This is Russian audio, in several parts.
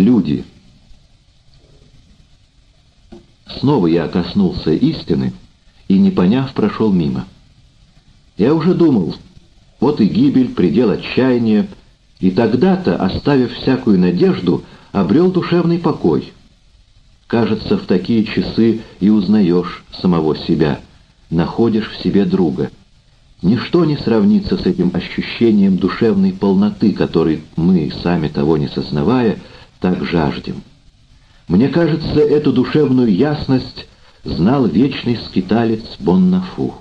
Люди. Снова я коснулся истины и, не поняв, прошел мимо. Я уже думал, вот и гибель, предел отчаяния, и тогда-то, оставив всякую надежду, обрел душевный покой. Кажется, в такие часы и узнаешь самого себя, находишь в себе друга. Ничто не сравнится с этим ощущением душевной полноты, которой мы, сами того не сознавая, так жаждем. Мне кажется, эту душевную ясность знал вечный скиталец Боннафу.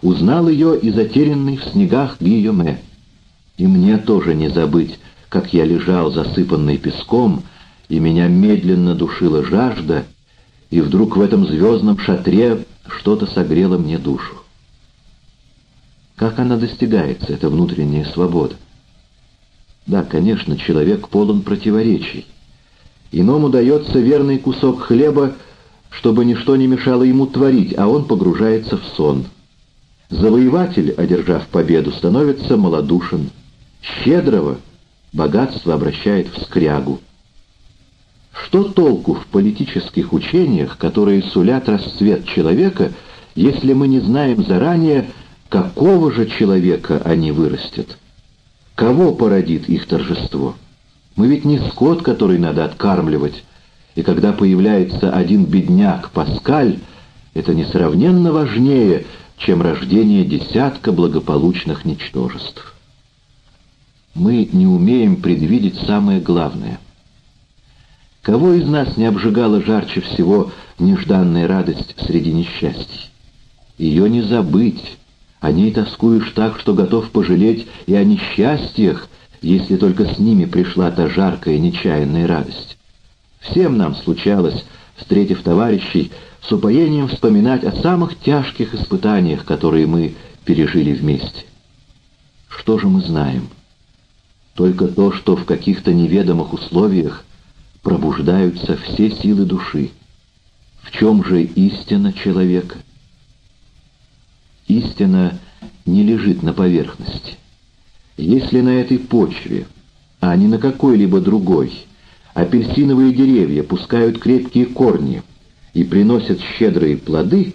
Узнал ее и затерянный в снегах Гийоме. И мне тоже не забыть, как я лежал засыпанный песком, и меня медленно душила жажда, и вдруг в этом звездном шатре что-то согрело мне душу. Как она достигается, эта внутренняя свобода? Да, конечно, человек полон противоречий. Иному дается верный кусок хлеба, чтобы ничто не мешало ему творить, а он погружается в сон. Завоеватель, одержав победу, становится малодушен. Щедрого богатство обращает в скрягу. Что толку в политических учениях, которые сулят расцвет человека, если мы не знаем заранее, какого же человека они вырастят? Кого породит их торжество? Мы ведь не скот, который надо откармливать, и когда появляется один бедняк, Паскаль, это несравненно важнее, чем рождение десятка благополучных ничтожеств. Мы не умеем предвидеть самое главное. Кого из нас не обжигала жарче всего нежданная радость среди несчастий? Ее не забыть, о ней тоскуешь так, что готов пожалеть и о несчастьях, если только с ними пришла та жаркая нечаянная радость. Всем нам случалось, встретив товарищей, с упоением вспоминать о самых тяжких испытаниях, которые мы пережили вместе. Что же мы знаем? Только то, что в каких-то неведомых условиях пробуждаются все силы души. В чем же истина человека? Истина не лежит на поверхности. Если на этой почве, а не на какой-либо другой, апельсиновые деревья пускают крепкие корни и приносят щедрые плоды,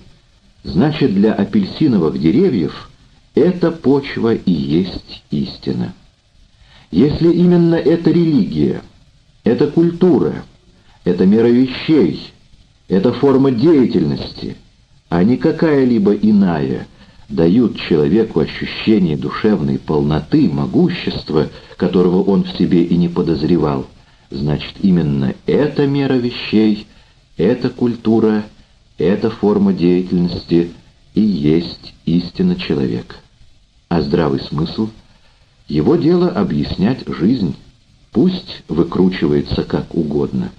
значит для апельсиновых деревьев эта почва и есть истина. Если именно эта религия, эта культура, это мера вещей, это форма деятельности, а не какая-либо иная – дают человеку ощущение душевной полноты, могущества, которого он в себе и не подозревал, значит, именно эта мера вещей, эта культура, эта форма деятельности и есть истина человека. А здравый смысл — его дело объяснять жизнь, пусть выкручивается как угодно.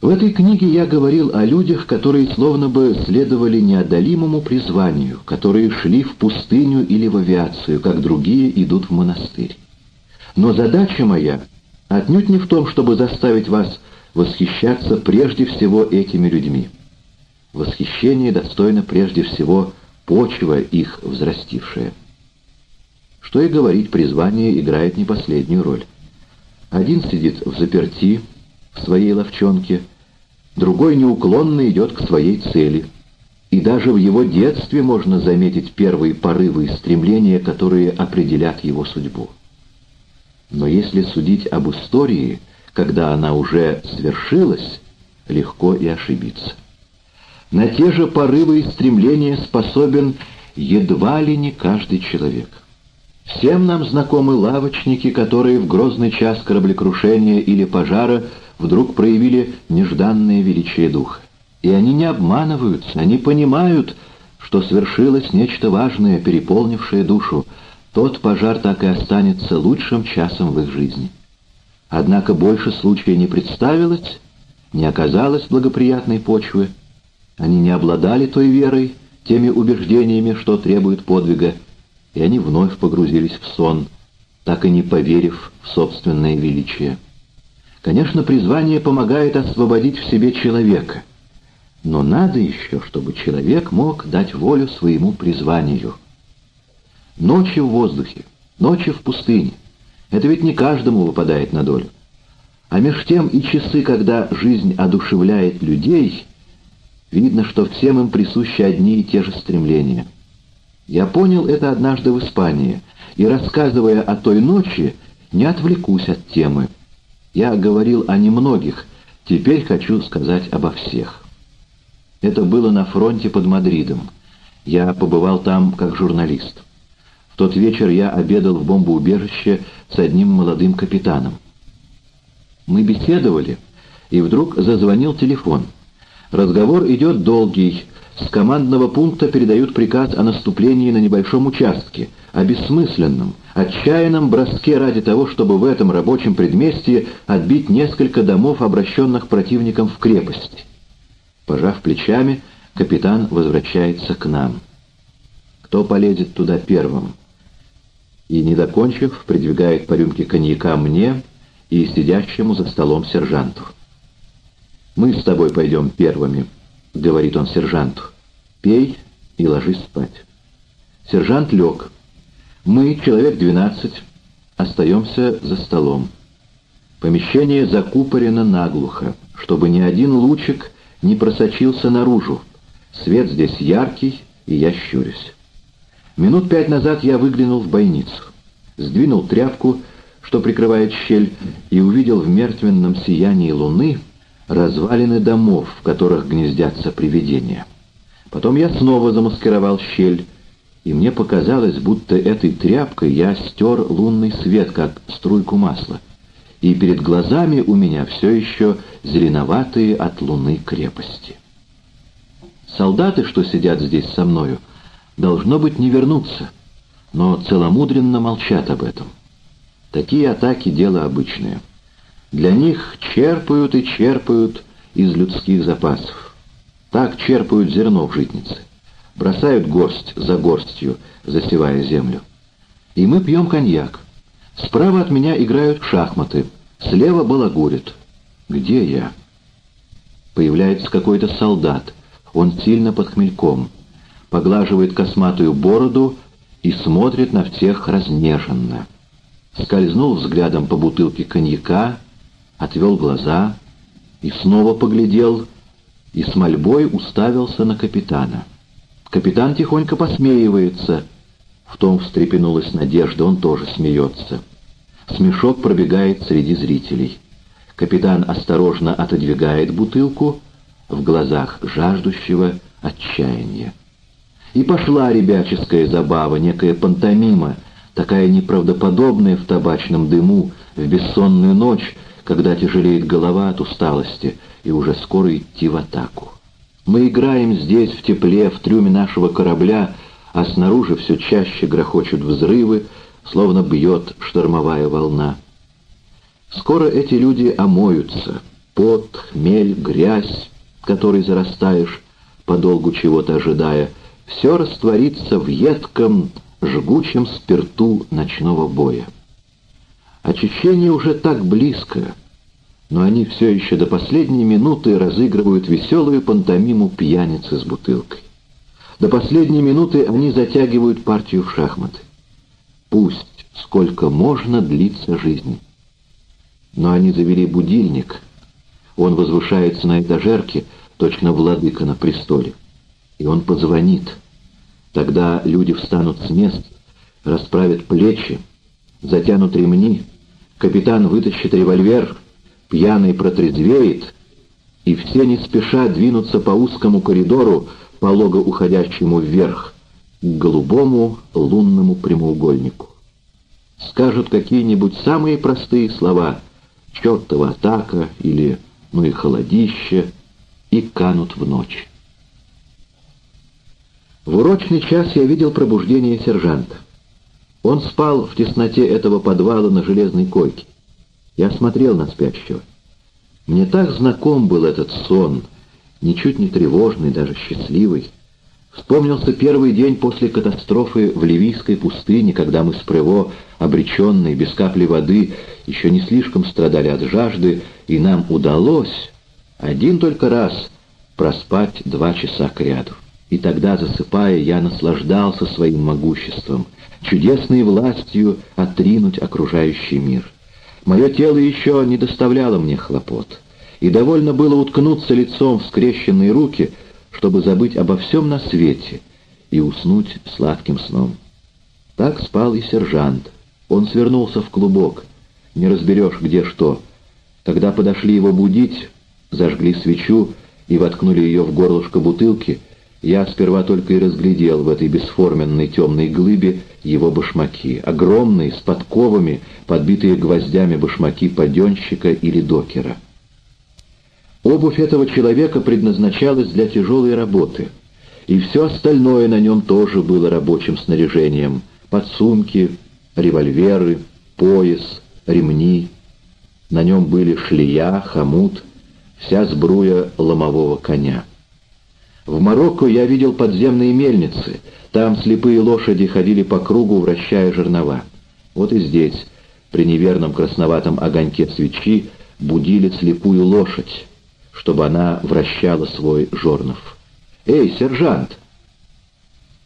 В этой книге я говорил о людях, которые словно бы следовали неодолимому призванию, которые шли в пустыню или в авиацию, как другие идут в монастырь. Но задача моя отнюдь не в том, чтобы заставить вас восхищаться прежде всего этими людьми. Восхищение достойно прежде всего почва их взрастившая. Что и говорить, призвание играет не последнюю роль. Один сидит в заперти, в своей ловчонке, другой неуклонно идет к своей цели. И даже в его детстве можно заметить первые порывы и стремления, которые определят его судьбу. Но если судить об истории, когда она уже свершилась, легко и ошибиться. На те же порывы и стремления способен едва ли не каждый человек. Всем нам знакомы лавочники, которые в грозный час кораблекрушения или пожара вдруг проявили нежданное величие духа. И они не обманываются, они понимают, что свершилось нечто важное, переполнившее душу. Тот пожар так и останется лучшим часом в их жизни. Однако больше случая не представилось, не оказалось благоприятной почвы. Они не обладали той верой, теми убеждениями, что требует подвига, и они вновь погрузились в сон, так и не поверив в собственное величие. Конечно, призвание помогает освободить в себе человека. Но надо еще, чтобы человек мог дать волю своему призванию. Ночи в воздухе, ночи в пустыне. Это ведь не каждому выпадает на долю. А меж тем и часы, когда жизнь одушевляет людей, видно, что всем им присущи одни и те же стремления. Я понял это однажды в Испании, и, рассказывая о той ночи, не отвлекусь от темы. Я говорил о немногих, теперь хочу сказать обо всех. Это было на фронте под Мадридом. Я побывал там как журналист. В тот вечер я обедал в бомбоубежище с одним молодым капитаном. Мы беседовали, и вдруг зазвонил телефон. Разговор идет долгий. С командного пункта передают приказ о наступлении на небольшом участке, о бессмысленном, отчаянном броске ради того, чтобы в этом рабочем предместье отбить несколько домов, обращенных противником в крепость. Пожав плечами, капитан возвращается к нам. Кто полезет туда первым? И, не докончив, придвигает по рюмке коньяка мне и сидящему за столом сержанту. «Мы с тобой пойдем первыми», — говорит он сержанту. «Пей и ложись спать». Сержант лег. Мы, человек двенадцать, остаемся за столом. Помещение закупорено наглухо, чтобы ни один лучик не просочился наружу. Свет здесь яркий, и я щурюсь. Минут пять назад я выглянул в бойницу, сдвинул тряпку, что прикрывает щель, и увидел в мертвенном сиянии луны развалины домов, в которых гнездятся привидения. Потом я снова замаскировал щель, и мне показалось, будто этой тряпкой я стер лунный свет, как струйку масла и перед глазами у меня все еще зеленоватые от луны крепости. Солдаты, что сидят здесь со мною, должно быть не вернутся, но целомудренно молчат об этом. Такие атаки — дело обычное. Для них черпают и черпают из людских запасов. Так черпают зерно в житнице. Бросают горсть за горстью, засевая землю. И мы пьем коньяк. Справа от меня играют шахматы. Слева балагурит. Где я? Появляется какой-то солдат. Он сильно под хмельком. Поглаживает косматую бороду и смотрит на всех разнеженно. Скользнул взглядом по бутылке коньяка, отвел глаза и снова поглядел, и с мольбой уставился на капитана. Капитан тихонько посмеивается. В том встрепенулась надежда, он тоже смеется. Смешок пробегает среди зрителей. Капитан осторожно отодвигает бутылку, в глазах жаждущего отчаяния. И пошла ребяческая забава, некая пантомима, такая неправдоподобная в табачном дыму, в бессонную ночь, когда тяжелеет голова от усталости, и уже скоро идти в атаку. Мы играем здесь, в тепле, в трюме нашего корабля, а снаружи все чаще грохочут взрывы, словно бьет штормовая волна. Скоро эти люди омоются. Пот, хмель, грязь, которой зарастаешь, подолгу чего-то ожидая, все растворится в едком, жгучем спирту ночного боя. Очищение уже так близко, но они все еще до последней минуты разыгрывают веселую пантомиму пьяницы с бутылкой. До последней минуты они затягивают партию в шахматы. Пусть сколько можно длится жизнь. Но они завели будильник. Он возвышается на этажерке, точно владыка на престоле. И он позвонит. Тогда люди встанут с мест, расправят плечи, затянут ремни, капитан вытащит револьвер, пьяный протрезвеет, и все не спеша двинутся по узкому коридору, полого уходящему вверх, к голубому лунному прямоугольнику. Скажут какие-нибудь самые простые слова «чертова атака» или «ну и холодище» и канут в ночь. В урочный час я видел пробуждение сержанта. Он спал в тесноте этого подвала на железной койке. Я смотрел на спящего. Мне так знаком был этот сон, ничуть не тревожный, даже счастливый. Вспомнился первый день после катастрофы в Ливийской пустыне, когда мы с Прево, обреченные, без капли воды, еще не слишком страдали от жажды, и нам удалось один только раз проспать два часа кряду. И тогда, засыпая, я наслаждался своим могуществом, чудесной властью отринуть окружающий мир. Мое тело еще не доставляло мне хлопот, и довольно было уткнуться лицом в скрещенные руки, чтобы забыть обо всем на свете и уснуть сладким сном. Так спал и сержант. Он свернулся в клубок. Не разберешь, где что. Когда подошли его будить, зажгли свечу и воткнули ее в горлышко бутылки — я сперва только и разглядел в этой бесформенной темной глыбе его башмаки, огромные, с подковами, подбитые гвоздями башмаки паденщика или докера. Обувь этого человека предназначалась для тяжелой работы, и все остальное на нем тоже было рабочим снаряжением — подсумки, револьверы, пояс, ремни. На нем были шлея, хомут, вся сбруя ломового коня. В Марокко я видел подземные мельницы. Там слепые лошади ходили по кругу, вращая жернова. Вот и здесь, при неверном красноватом огоньке свечи, будили слепую лошадь, чтобы она вращала свой жорнов. «Эй, сержант!»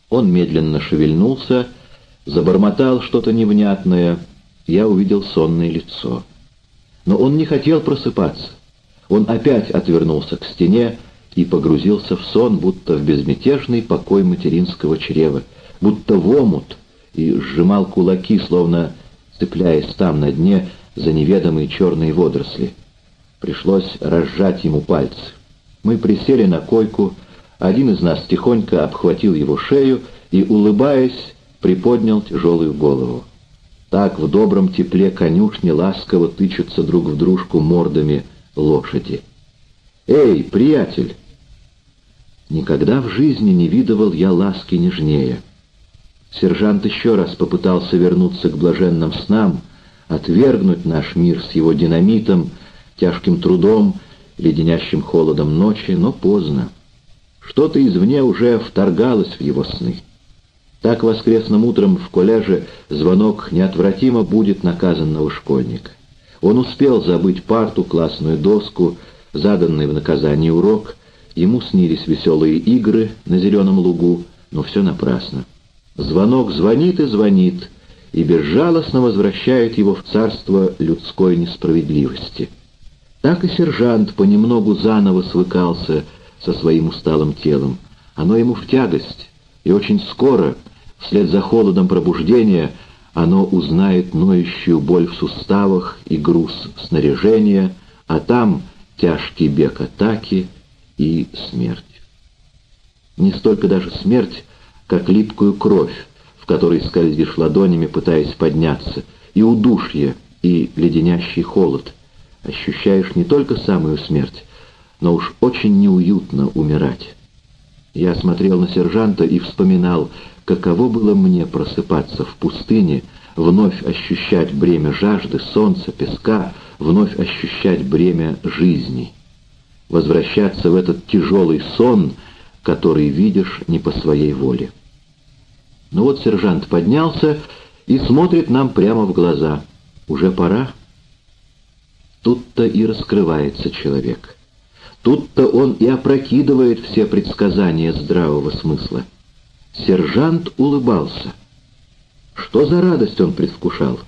Он медленно шевельнулся, забормотал что-то невнятное. Я увидел сонное лицо. Но он не хотел просыпаться. Он опять отвернулся к стене, и погрузился в сон, будто в безмятежный покой материнского чрева, будто в омут, и сжимал кулаки, словно цепляясь там на дне за неведомые черные водоросли. Пришлось разжать ему пальцы. Мы присели на койку, один из нас тихонько обхватил его шею и, улыбаясь, приподнял тяжелую голову. Так в добром тепле конюшни ласково тычутся друг в дружку мордами лошади. «Эй, приятель!» Никогда в жизни не видывал я ласки нежнее. Сержант еще раз попытался вернуться к блаженным снам, отвергнуть наш мир с его динамитом, тяжким трудом, леденящим холодом ночи, но поздно. Что-то извне уже вторгалось в его сны. Так воскресным утром в коллеже звонок неотвратимо будет наказанного школьника. Он успел забыть парту, классную доску, заданный в наказании урок — Ему снились веселые игры на зеленом лугу, но все напрасно. Звонок звонит и звонит, и безжалостно возвращает его в царство людской несправедливости. Так и сержант понемногу заново свыкался со своим усталым телом. Оно ему в тягость, и очень скоро, вслед за холодом пробуждения, оно узнает ноющую боль в суставах и груз снаряжения, а там тяжкий бег атаки — и смерть. Не столько даже смерть, как липкую кровь, в которой скользишь ладонями, пытаясь подняться, и удушье, и леденящий холод. Ощущаешь не только самую смерть, но уж очень неуютно умирать. Я смотрел на сержанта и вспоминал, каково было мне просыпаться в пустыне, вновь ощущать бремя жажды, солнца, песка, вновь ощущать бремя жизни возвращаться в этот тяжелый сон, который видишь не по своей воле. Ну вот сержант поднялся и смотрит нам прямо в глаза. Уже пора? Тут-то и раскрывается человек. Тут-то он и опрокидывает все предсказания здравого смысла. Сержант улыбался. Что за радость он предвкушал?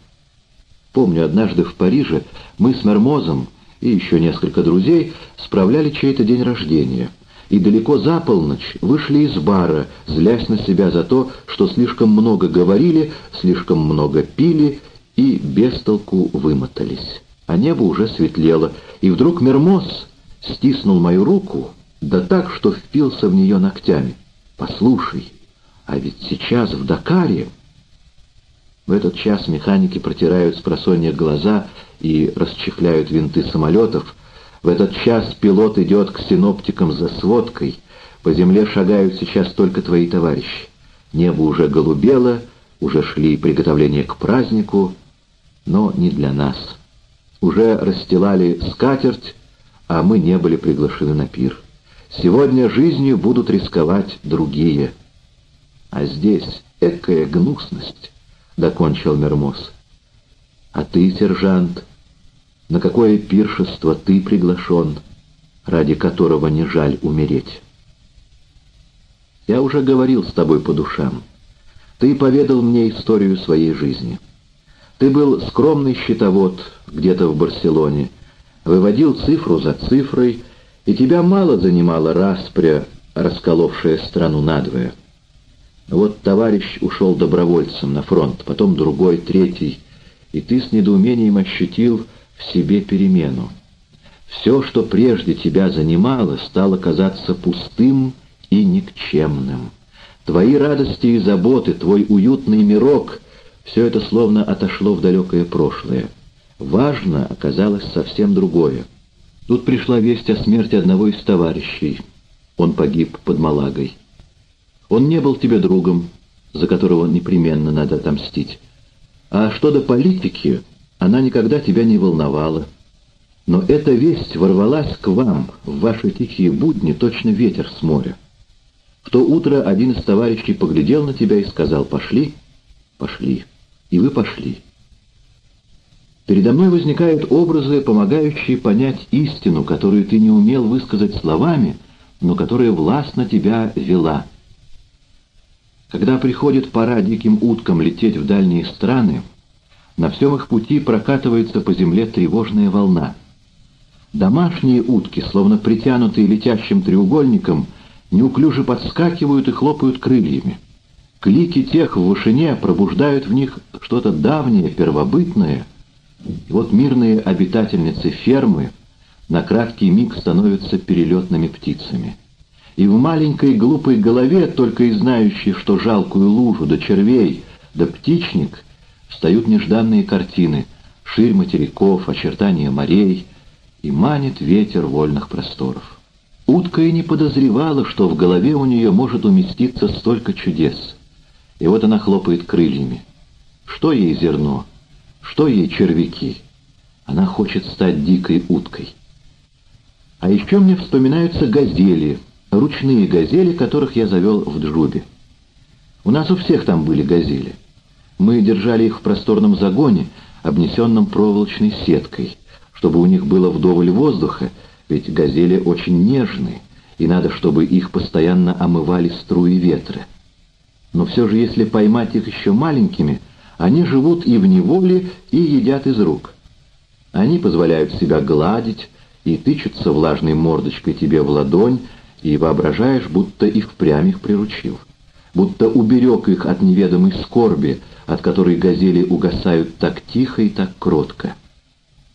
Помню, однажды в Париже мы с Мермозом и еще несколько друзей справляли чей-то день рождения, и далеко за полночь вышли из бара, злясь на себя за то, что слишком много говорили, слишком много пили и без толку вымотались. А небо уже светлело, и вдруг Мермоз стиснул мою руку, да так, что впился в нее ногтями. «Послушай, а ведь сейчас в Дакаре...» В этот час механики протирают с просонья глаза и расчехляют винты самолетов. В этот час пилот идет к синоптикам за сводкой. По земле шагают сейчас только твои товарищи. Небо уже голубело, уже шли приготовления к празднику, но не для нас. Уже расстилали скатерть, а мы не были приглашены на пир. Сегодня жизнью будут рисковать другие. А здесь экая гнусность, — докончил Мермоз. А ты, сержант, на какое пиршество ты приглашен, ради которого не жаль умереть? Я уже говорил с тобой по душам. Ты поведал мне историю своей жизни. Ты был скромный счетовод где-то в Барселоне, выводил цифру за цифрой, и тебя мало занимала распря, расколовшая страну надвое. Вот товарищ ушел добровольцем на фронт, потом другой, третий, и ты с недоумением ощутил в себе перемену. Все, что прежде тебя занимало, стало казаться пустым и никчемным. Твои радости и заботы, твой уютный мирок — все это словно отошло в далекое прошлое. Важно оказалось совсем другое. Тут пришла весть о смерти одного из товарищей. Он погиб под Малагой. Он не был тебе другом, за которого непременно надо отомстить. А что до политики, она никогда тебя не волновала. Но эта весть ворвалась к вам, в ваши тихие будни, точно ветер с моря. В то утро один из товарищей поглядел на тебя и сказал «пошли». Пошли. И вы пошли. Передо мной возникают образы, помогающие понять истину, которую ты не умел высказать словами, но которая властно тебя вела. Когда приходит пора диким уткам лететь в дальние страны, на всем их пути прокатывается по земле тревожная волна. Домашние утки, словно притянутые летящим треугольником, неуклюже подскакивают и хлопают крыльями. Клики тех в вышине пробуждают в них что-то давнее, первобытное. И вот мирные обитательницы фермы на краткий миг становятся перелетными птицами. И в маленькой глупой голове, только и знающей, что жалкую лужу, да червей, да птичник, встают нежданные картины, ширь материков, очертания морей, и манит ветер вольных просторов. Утка и не подозревала, что в голове у нее может уместиться столько чудес. И вот она хлопает крыльями. Что ей зерно? Что ей червяки? Она хочет стать дикой уткой. А еще мне вспоминаются газели, ручные газели, которых я завел в Джубе. У нас у всех там были газели. Мы держали их в просторном загоне, обнесенном проволочной сеткой, чтобы у них было вдоволь воздуха, ведь газели очень нежные, и надо, чтобы их постоянно омывали струи ветра. Но все же, если поймать их еще маленькими, они живут и в неволе, и едят из рук. Они позволяют себя гладить и тычутся влажной мордочкой тебе в ладонь, и воображаешь, будто их впрямь их приручил, будто уберег их от неведомой скорби, от которой газели угасают так тихо и так кротко.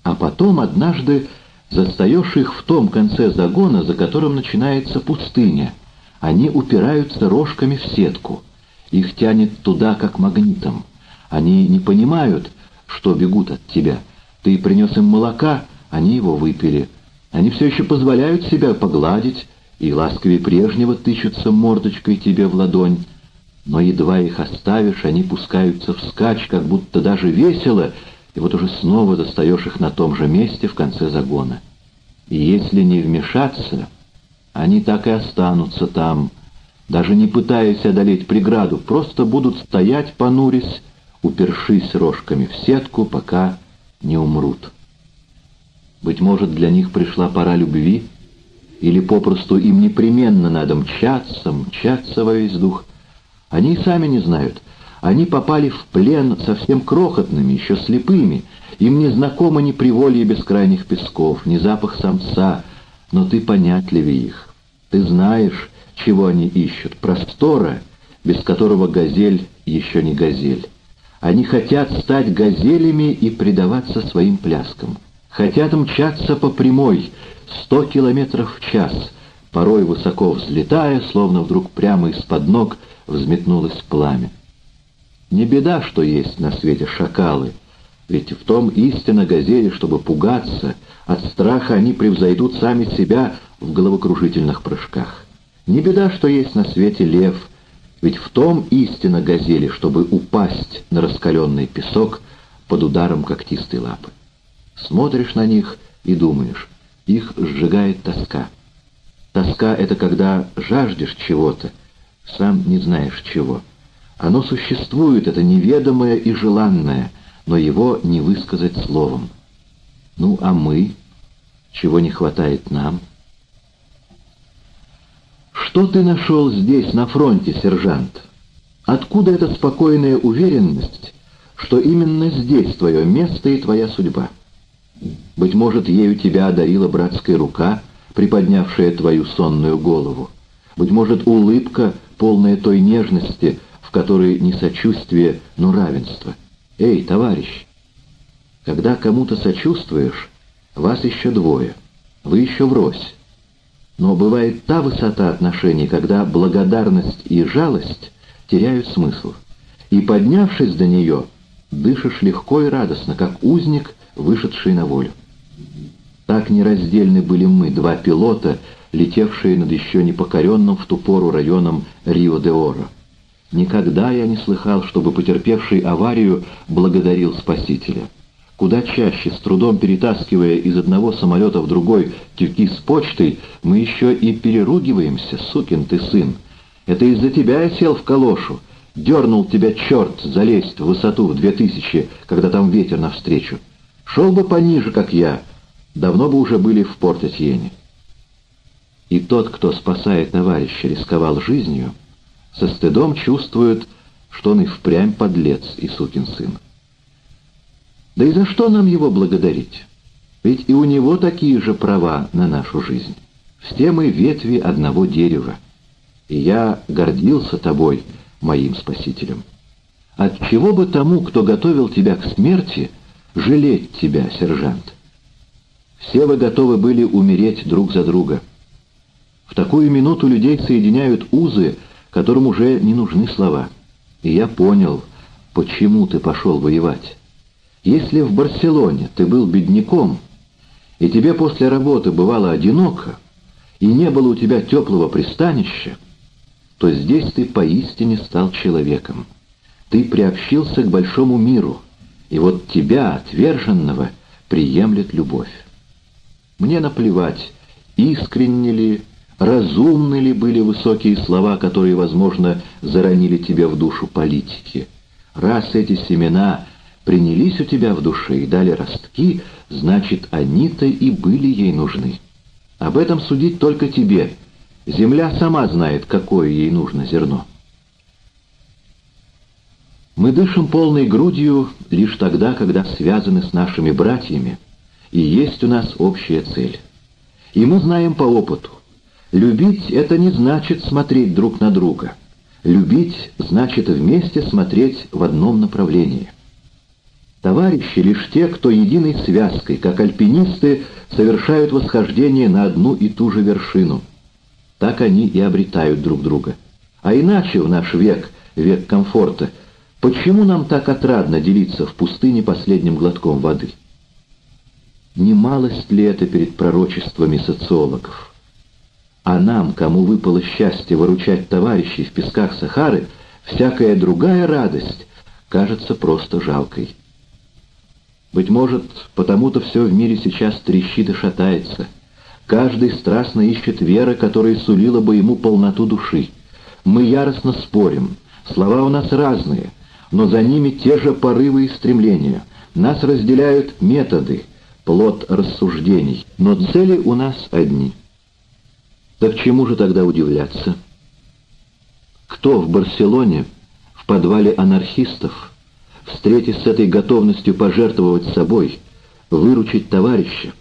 А потом однажды Застаешь их в том конце загона, за которым начинается пустыня. Они упираются рожками в сетку. Их тянет туда, как магнитом. Они не понимают, что бегут от тебя. Ты принес им молока, они его выпили. Они все еще позволяют себя погладить, и ласковее прежнего тычутся мордочкой тебе в ладонь. Но едва их оставишь, они пускаются вскачь, как будто даже весело — и вот уже снова достаешь их на том же месте в конце загона. И если не вмешаться, они так и останутся там, даже не пытаясь одолеть преграду, просто будут стоять, понурясь, упершись рожками в сетку, пока не умрут. Быть может, для них пришла пора любви, или попросту им непременно надо мчаться, мчаться во весь дух. Они сами не знают — они попали в плен совсем крохотными, еще слепыми. Им не знакомо ни приволье бескрайних песков, ни запах самца, но ты понятливее их. Ты знаешь, чего они ищут, простора, без которого газель еще не газель. Они хотят стать газелями и предаваться своим пляскам. Хотят мчаться по прямой, сто километров в час, порой высоко взлетая, словно вдруг прямо из-под ног взметнулось пламя. Не беда, что есть на свете шакалы, ведь в том истина газели, чтобы пугаться, от страха они превзойдут сами себя в головокружительных прыжках. Не беда, что есть на свете лев, ведь в том истина газели, чтобы упасть на раскаленный песок под ударом когтистой лапы. Смотришь на них и думаешь, их сжигает тоска. Тоска — это когда жаждешь чего-то, сам не знаешь чего — оно существует, это неведомое и желанное, но его не высказать словом. Ну, а мы? Чего не хватает нам? Что ты нашел здесь, на фронте, сержант? Откуда эта спокойная уверенность, что именно здесь твое место и твоя судьба? Быть может, ею тебя одарила братская рука, приподнявшая твою сонную голову. Быть может, улыбка, полная той нежности, в которой не сочувствие, но равенство. Эй, товарищ, когда кому-то сочувствуешь, вас еще двое, вы еще врозь. Но бывает та высота отношений, когда благодарность и жалость теряют смысл. И, поднявшись до нее, дышишь легко и радостно, как узник, вышедший на волю. Так нераздельны были мы, два пилота, летевшие над еще непокоренным в ту пору районом Рио-де-Оро. Никогда я не слыхал, чтобы потерпевший аварию благодарил Спасителя. Куда чаще, с трудом перетаскивая из одного самолета в другой тюки с почтой, мы еще и переругиваемся, сукин ты сын. Это из-за тебя я сел в калошу. Дернул тебя черт залезть в высоту в две тысячи, когда там ветер навстречу. Шел бы пониже, как я, давно бы уже были в Порт-Этьене. И тот, кто, спасая товарища, рисковал жизнью, со стыдом чувствует, что он и впрямь подлец и сукин сын. Да и за что нам его благодарить? Ведь и у него такие же права на нашу жизнь. Все мы ветви одного дерева и я гордился тобой, моим спасителем. От чего бы тому, кто готовил тебя к смерти, жалеть тебя, сержант? Все вы готовы были умереть друг за друга. В такую минуту людей соединяют узы, которым уже не нужны слова. И я понял, почему ты пошел воевать. Если в Барселоне ты был бедняком, и тебе после работы бывало одиноко, и не было у тебя теплого пристанища, то здесь ты поистине стал человеком. Ты приобщился к большому миру, и вот тебя, отверженного, приемлет любовь. Мне наплевать, искренне ли, разумны ли были высокие слова, которые, возможно, заронили тебе в душу политики. Раз эти семена принялись у тебя в душе и дали ростки, значит, они-то и были ей нужны. Об этом судить только тебе — Земля сама знает, какое ей нужно зерно. Мы дышим полной грудью лишь тогда, когда связаны с нашими братьями, и есть у нас общая цель. И мы знаем по опыту, любить — это не значит смотреть друг на друга. Любить — значит вместе смотреть в одном направлении. Товарищи — лишь те, кто единой связкой, как альпинисты, совершают восхождение на одну и ту же вершину — так они и обретают друг друга. А иначе в наш век, век комфорта, почему нам так отрадно делиться в пустыне последним глотком воды? Не малость ли это перед пророчествами социологов? А нам, кому выпало счастье выручать товарищей в песках Сахары, всякая другая радость кажется просто жалкой. Быть может, потому-то все в мире сейчас трещит и шатается — Каждый страстно ищет веры, которая сулила бы ему полноту души. Мы яростно спорим, слова у нас разные, но за ними те же порывы и стремления. Нас разделяют методы, плод рассуждений, но цели у нас одни. Так чему же тогда удивляться? Кто в Барселоне, в подвале анархистов, встретясь с этой готовностью пожертвовать собой, выручить товарища,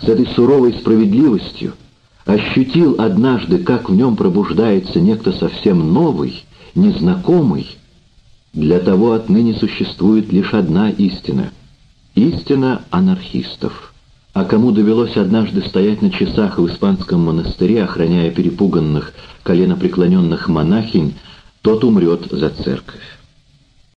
с этой суровой справедливостью, ощутил однажды, как в нем пробуждается некто совсем новый, незнакомый, для того отныне существует лишь одна истина — истина анархистов. А кому довелось однажды стоять на часах в испанском монастыре, охраняя перепуганных, коленопреклоненных монахинь, тот умрет за церковь.